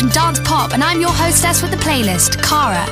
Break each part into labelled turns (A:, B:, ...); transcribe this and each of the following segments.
A: and dance pop, and I'm your hostess with the playlist, Cara.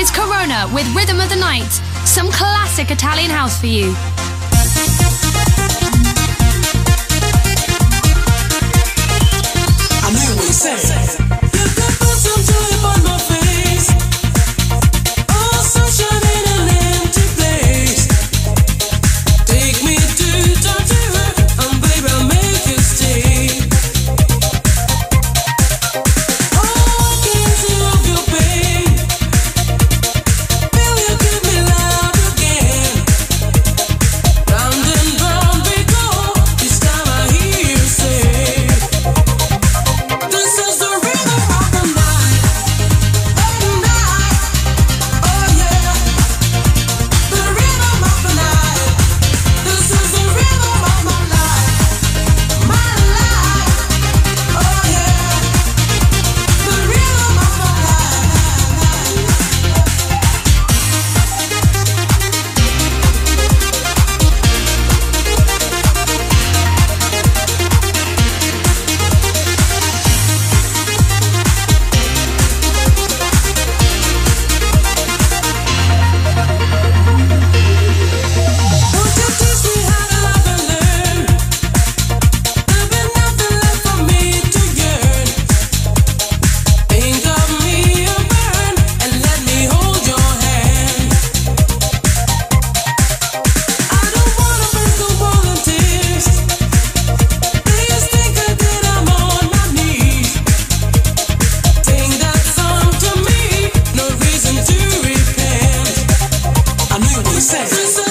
B: is Corona with Rhythm of the Night, some classic Italian house for you.
C: Sing.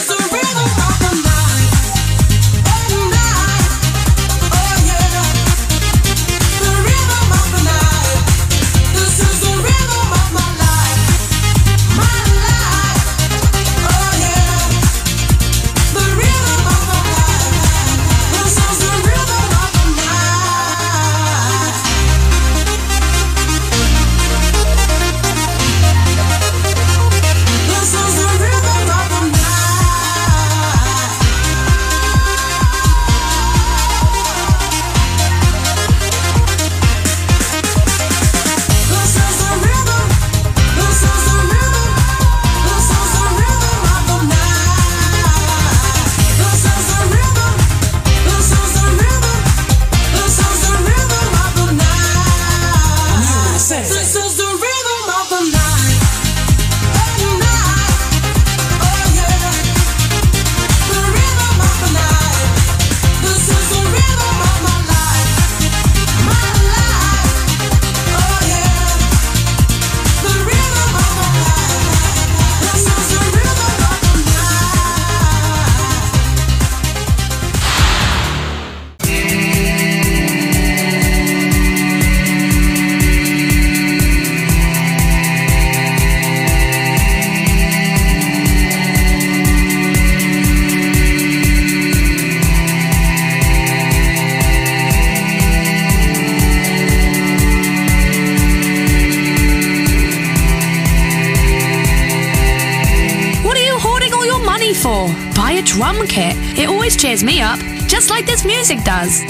C: Music does.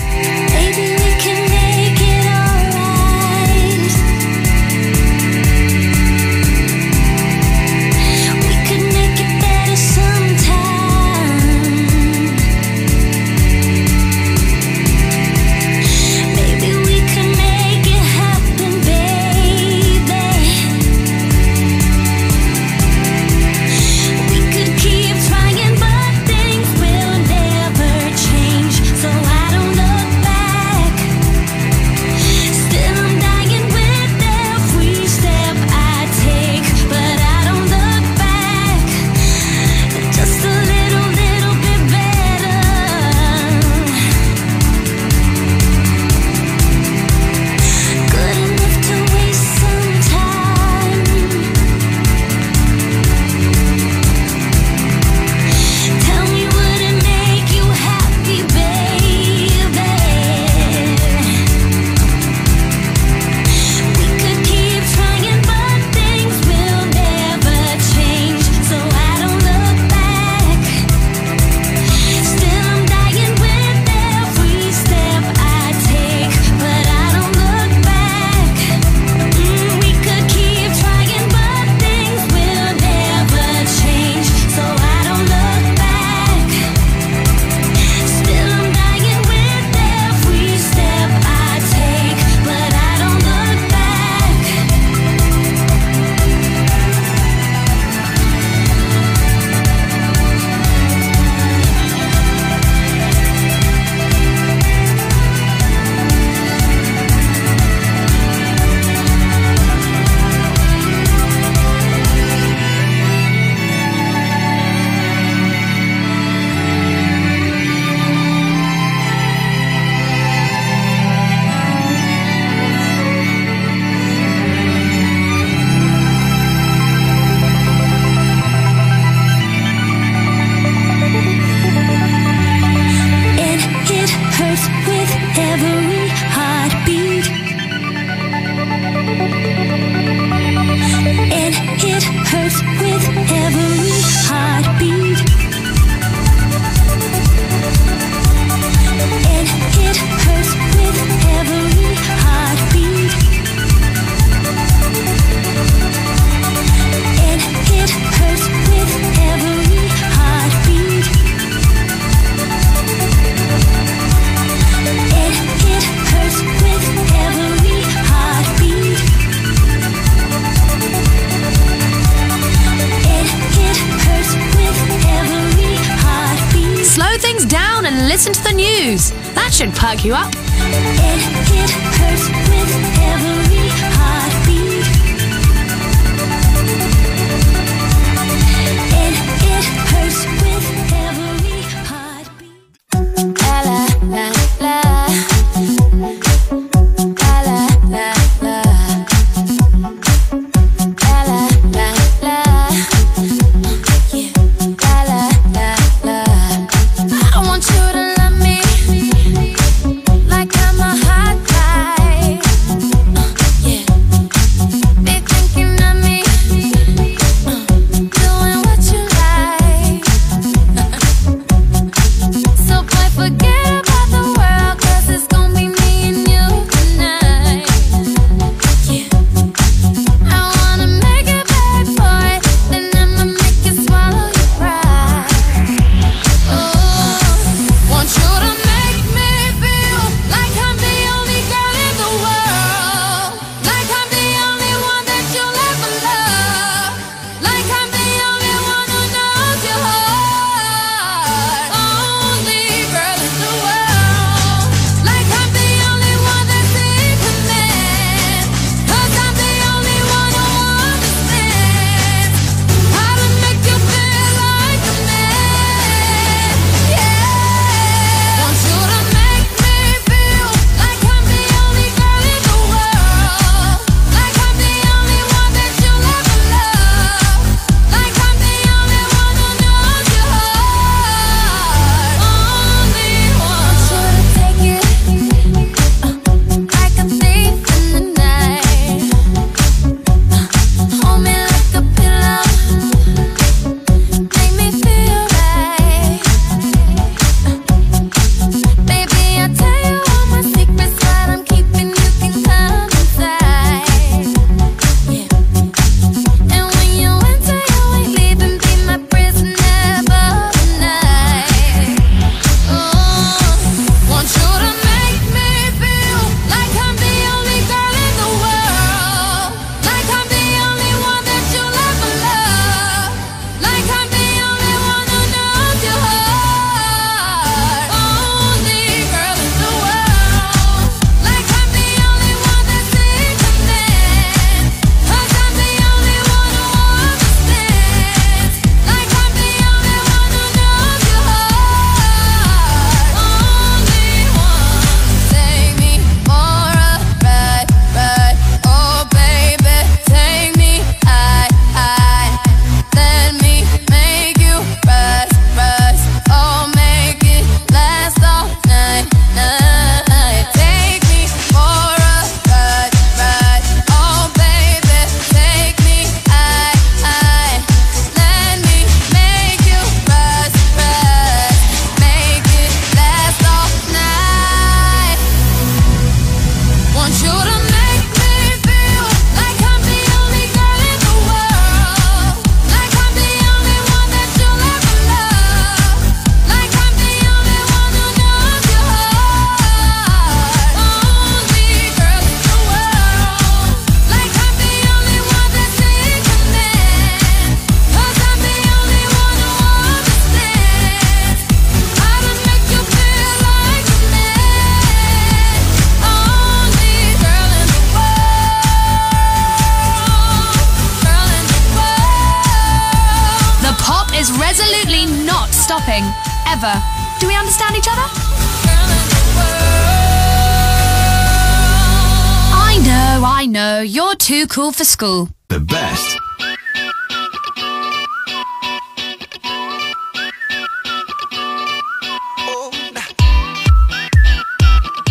C: school.
D: The best.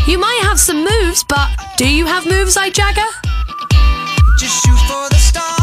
C: You might have some moves, but do you have moves, I Jagger?
E: Just shoot for the stars.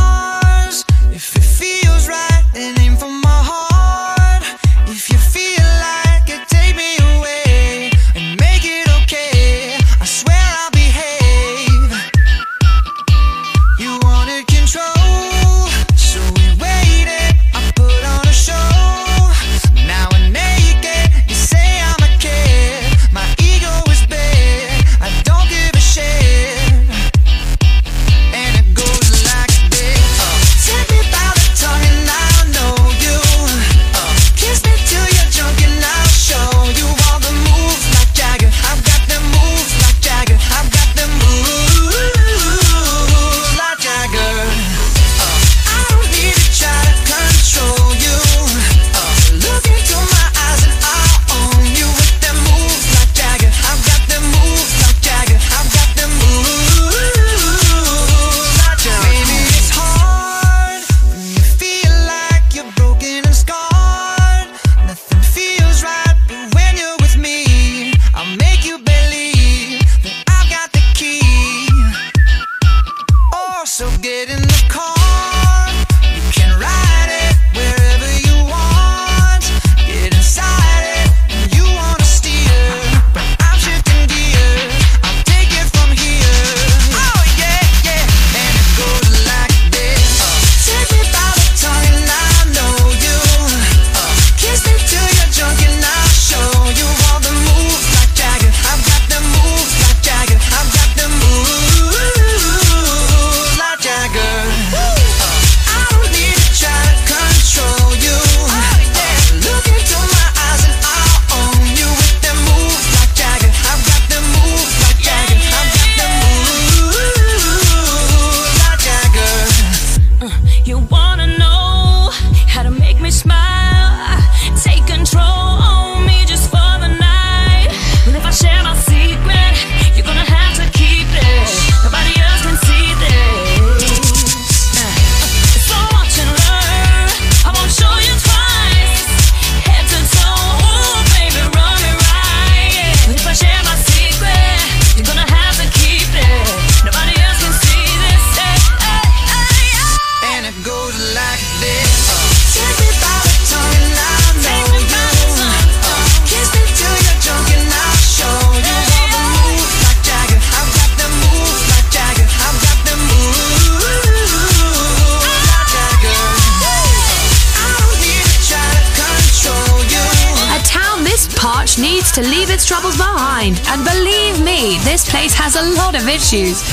D: shoes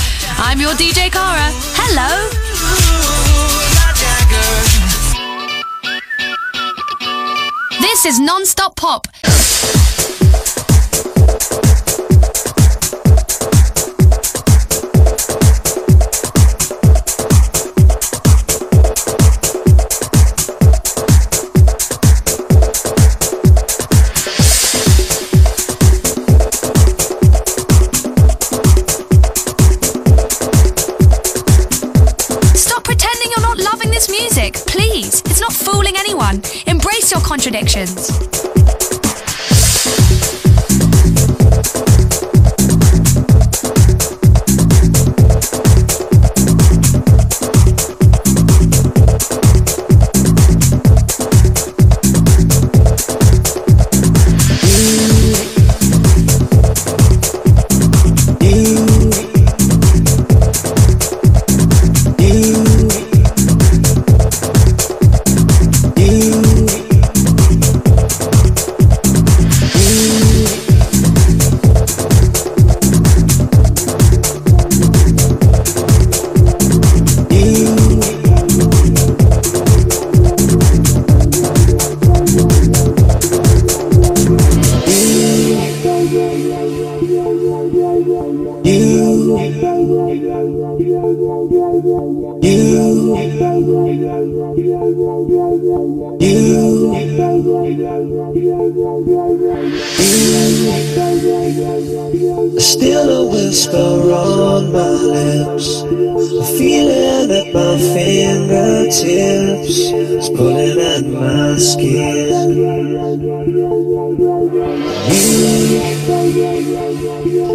D: Still a whisper on my lips. A feeling at my fingertips is pulling at my skin. You,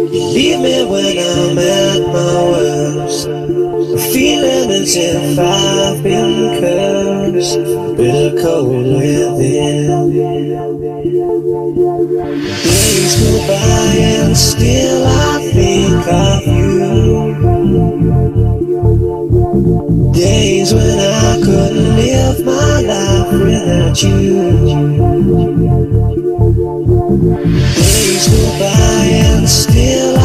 D: you leave me when I'm at my worst. Feeling as if I've been cursed, bitter cold within. Days go by and still I think of you. Days when I couldn't live my life without you. Days go by and still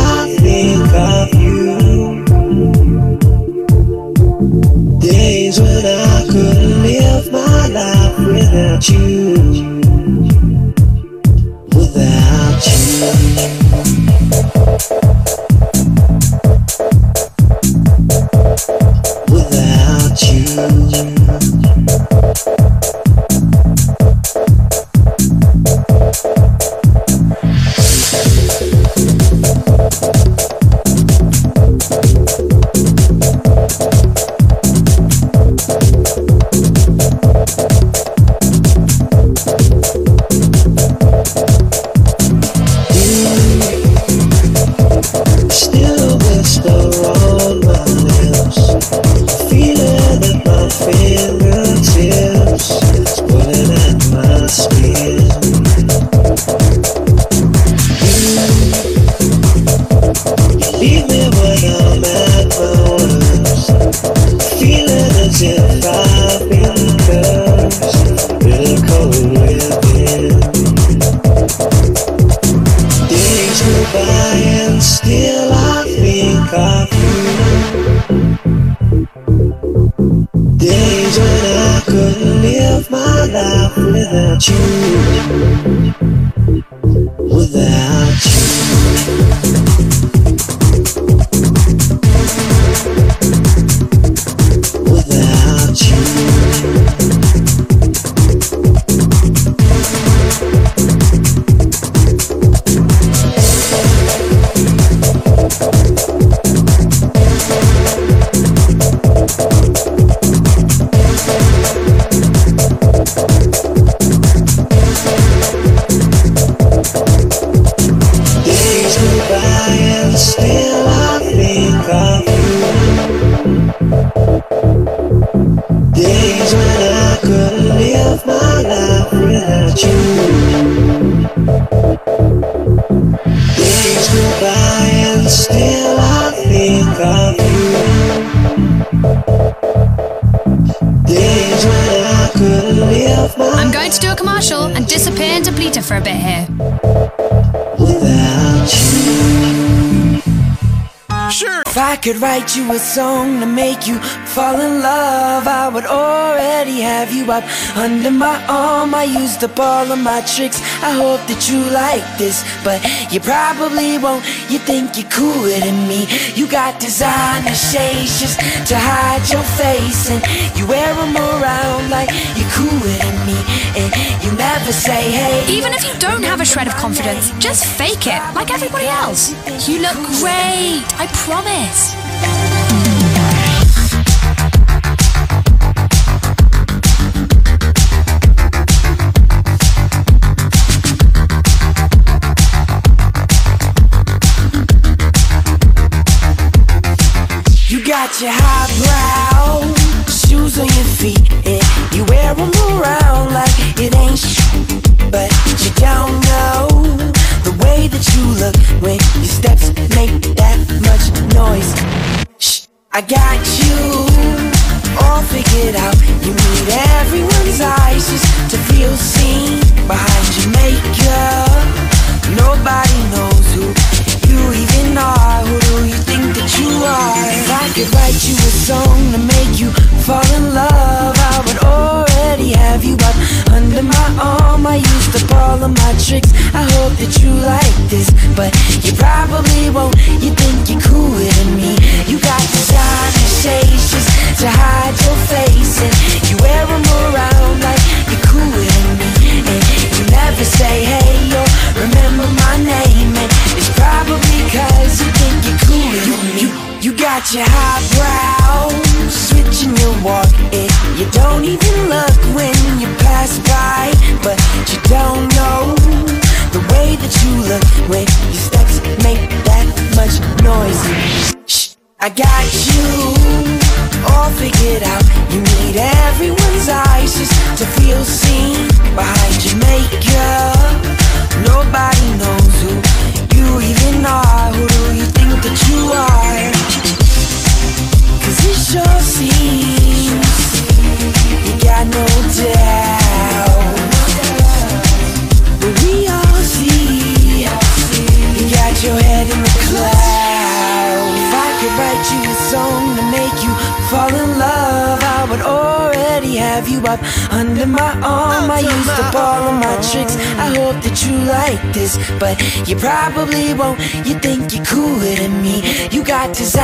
F: for a bit here.
G: I could write you a song to make you fall in love, I would already have you up under my arm. I used up all of my tricks. I hope that you like this, but you probably won't. You think you're cooler than me. You got designer shades just to hide your face, and you wear them around like you're cooler than me. And you never say, hey.
F: Even if you don't have a shred of confidence, just fake it like everybody else. You look great, I promise.
H: desire.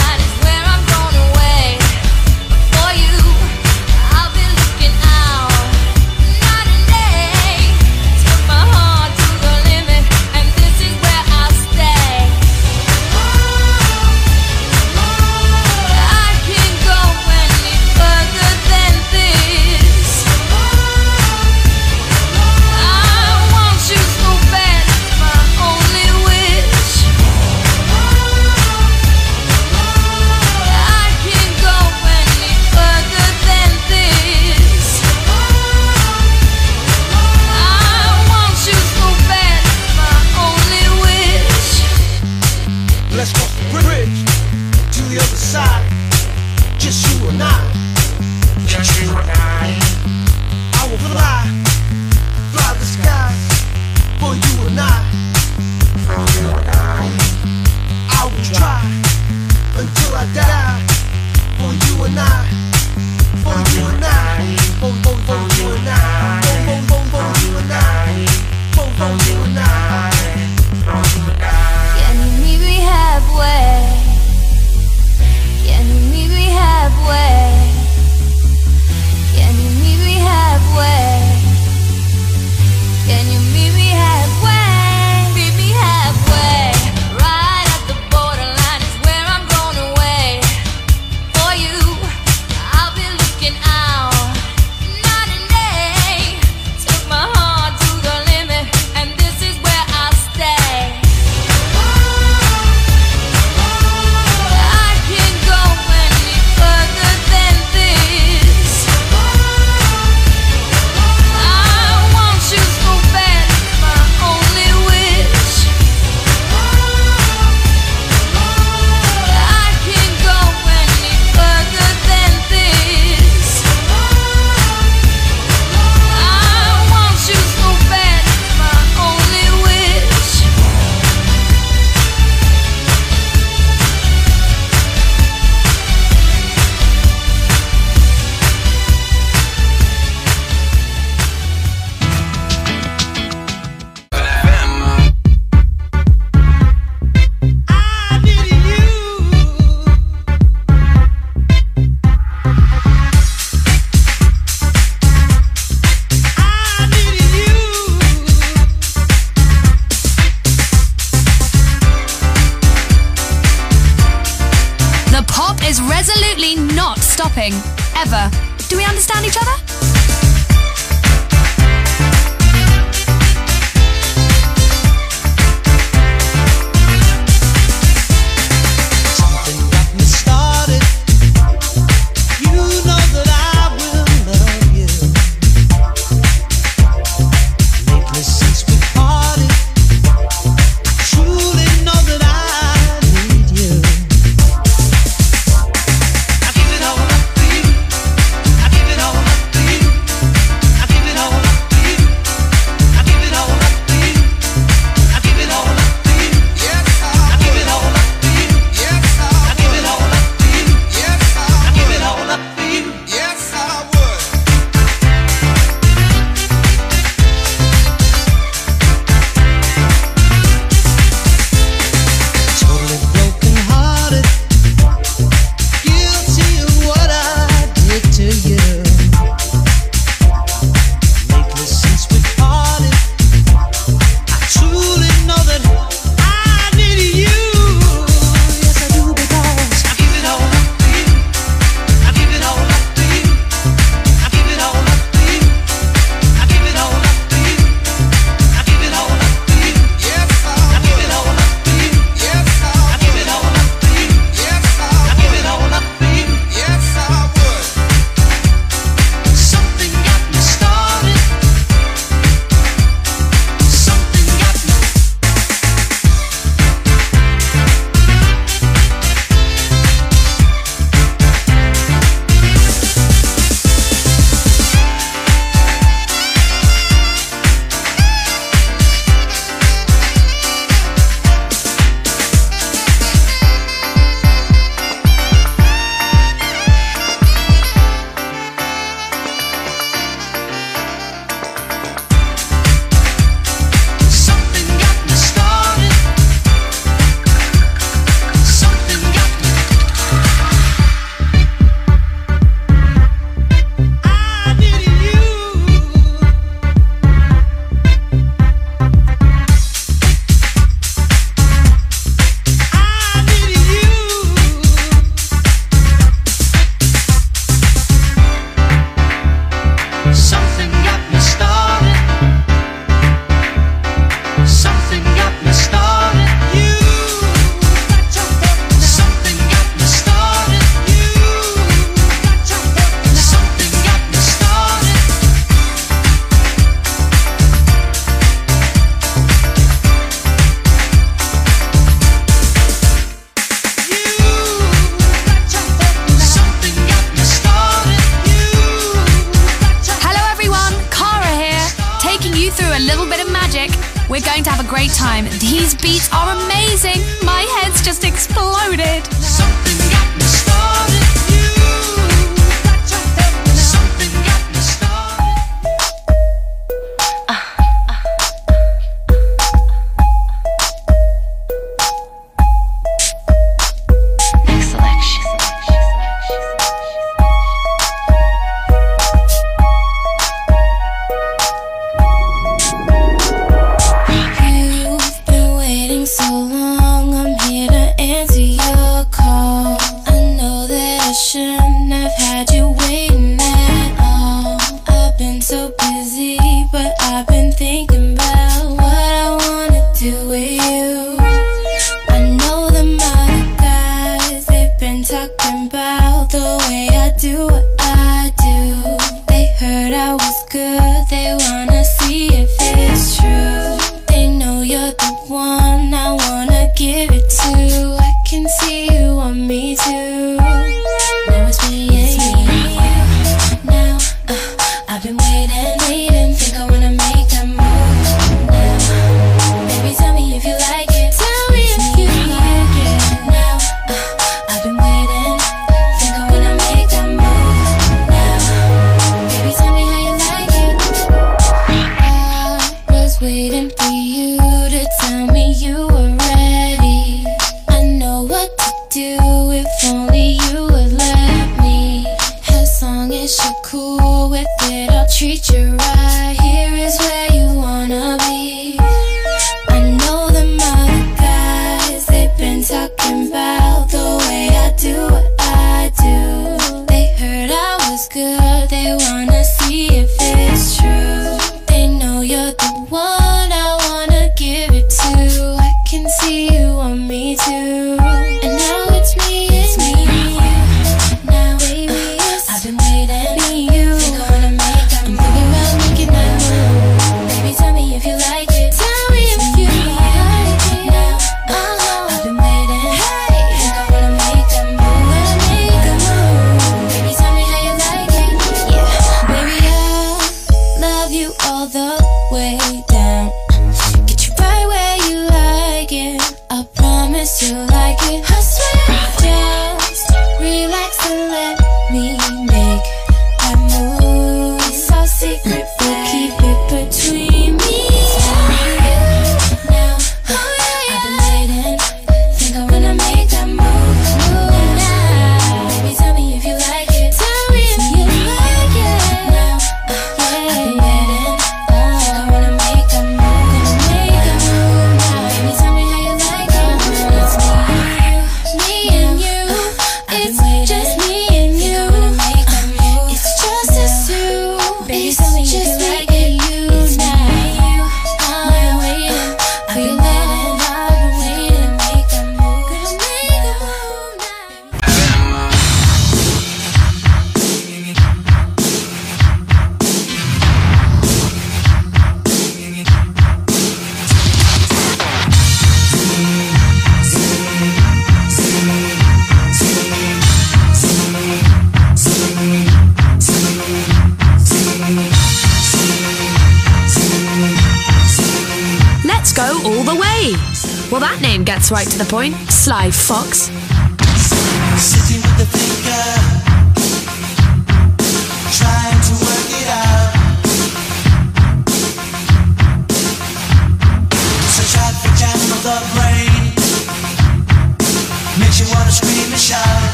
I: Right
E: to
B: the
E: point. Sly Fox.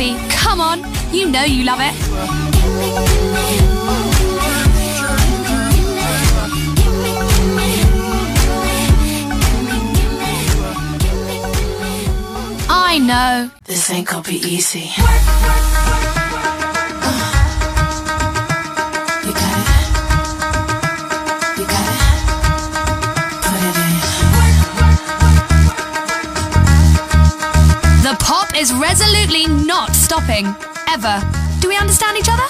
C: Come on, you know you love it. I know.
F: This ain't gonna be easy.
C: stopping. Ever. Do we understand each other?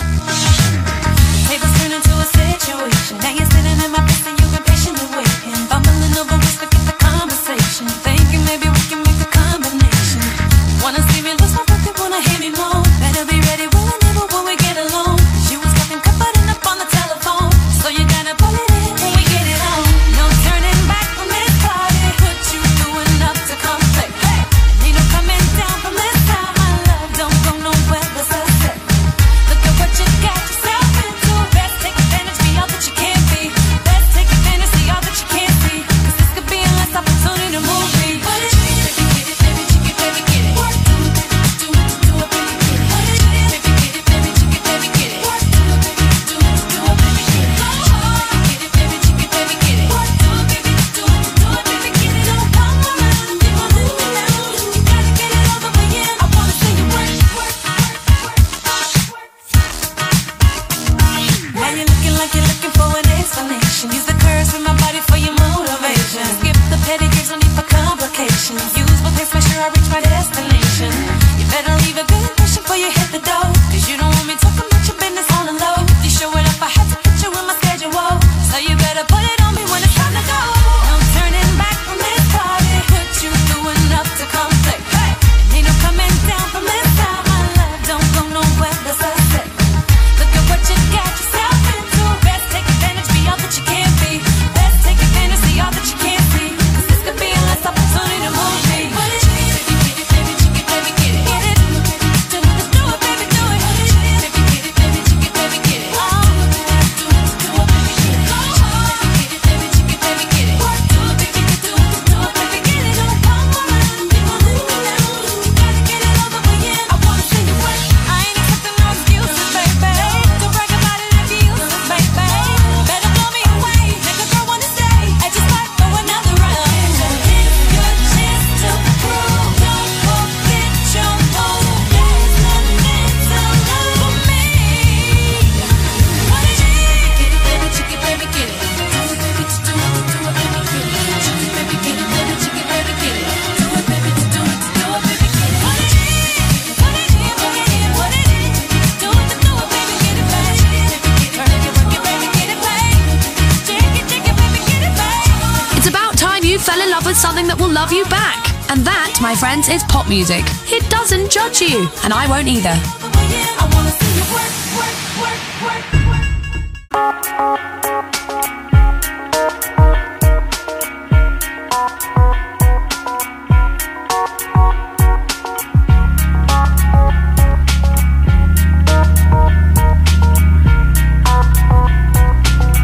C: music. It doesn't judge you, and I won't either.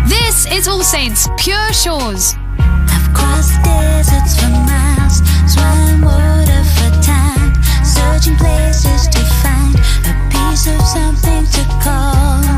C: This is All Saints Pure Shores.
B: I've crossed it. searching places to find a piece of something to call.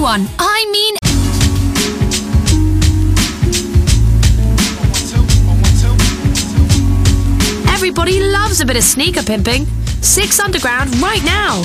B: anyone. I mean Everybody loves a bit of sneaker pimping. Six Underground right now.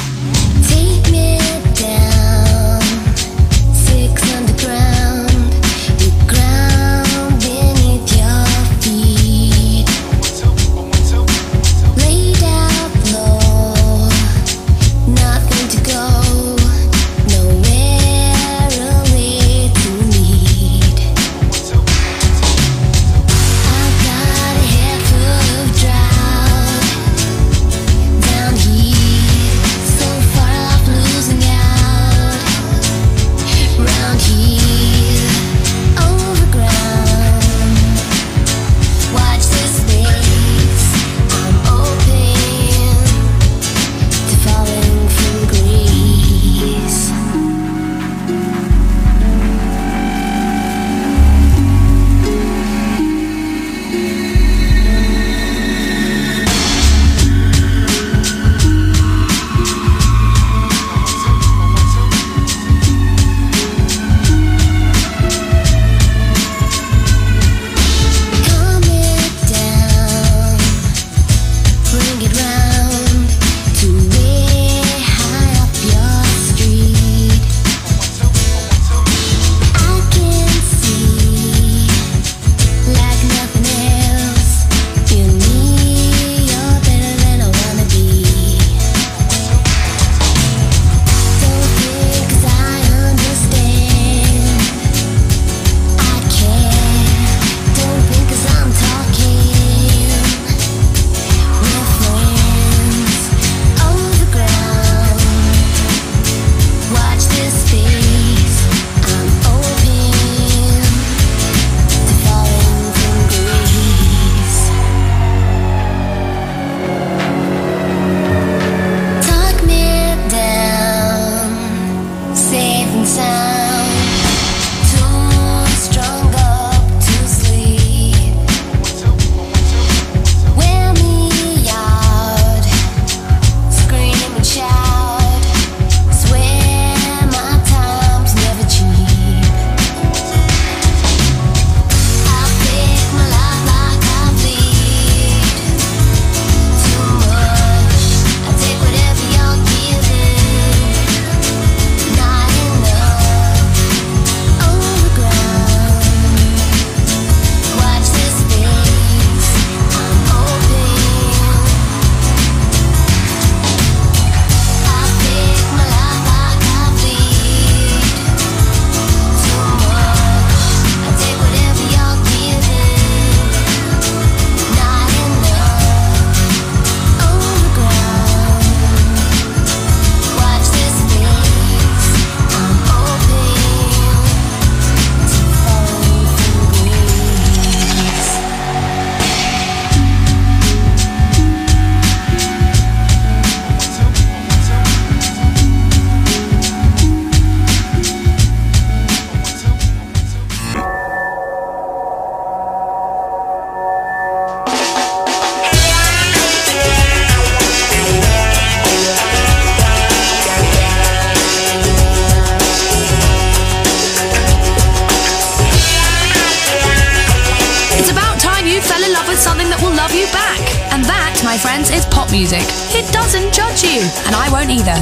B: music. It doesn't judge you, and I won't either.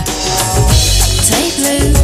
G: Take blue.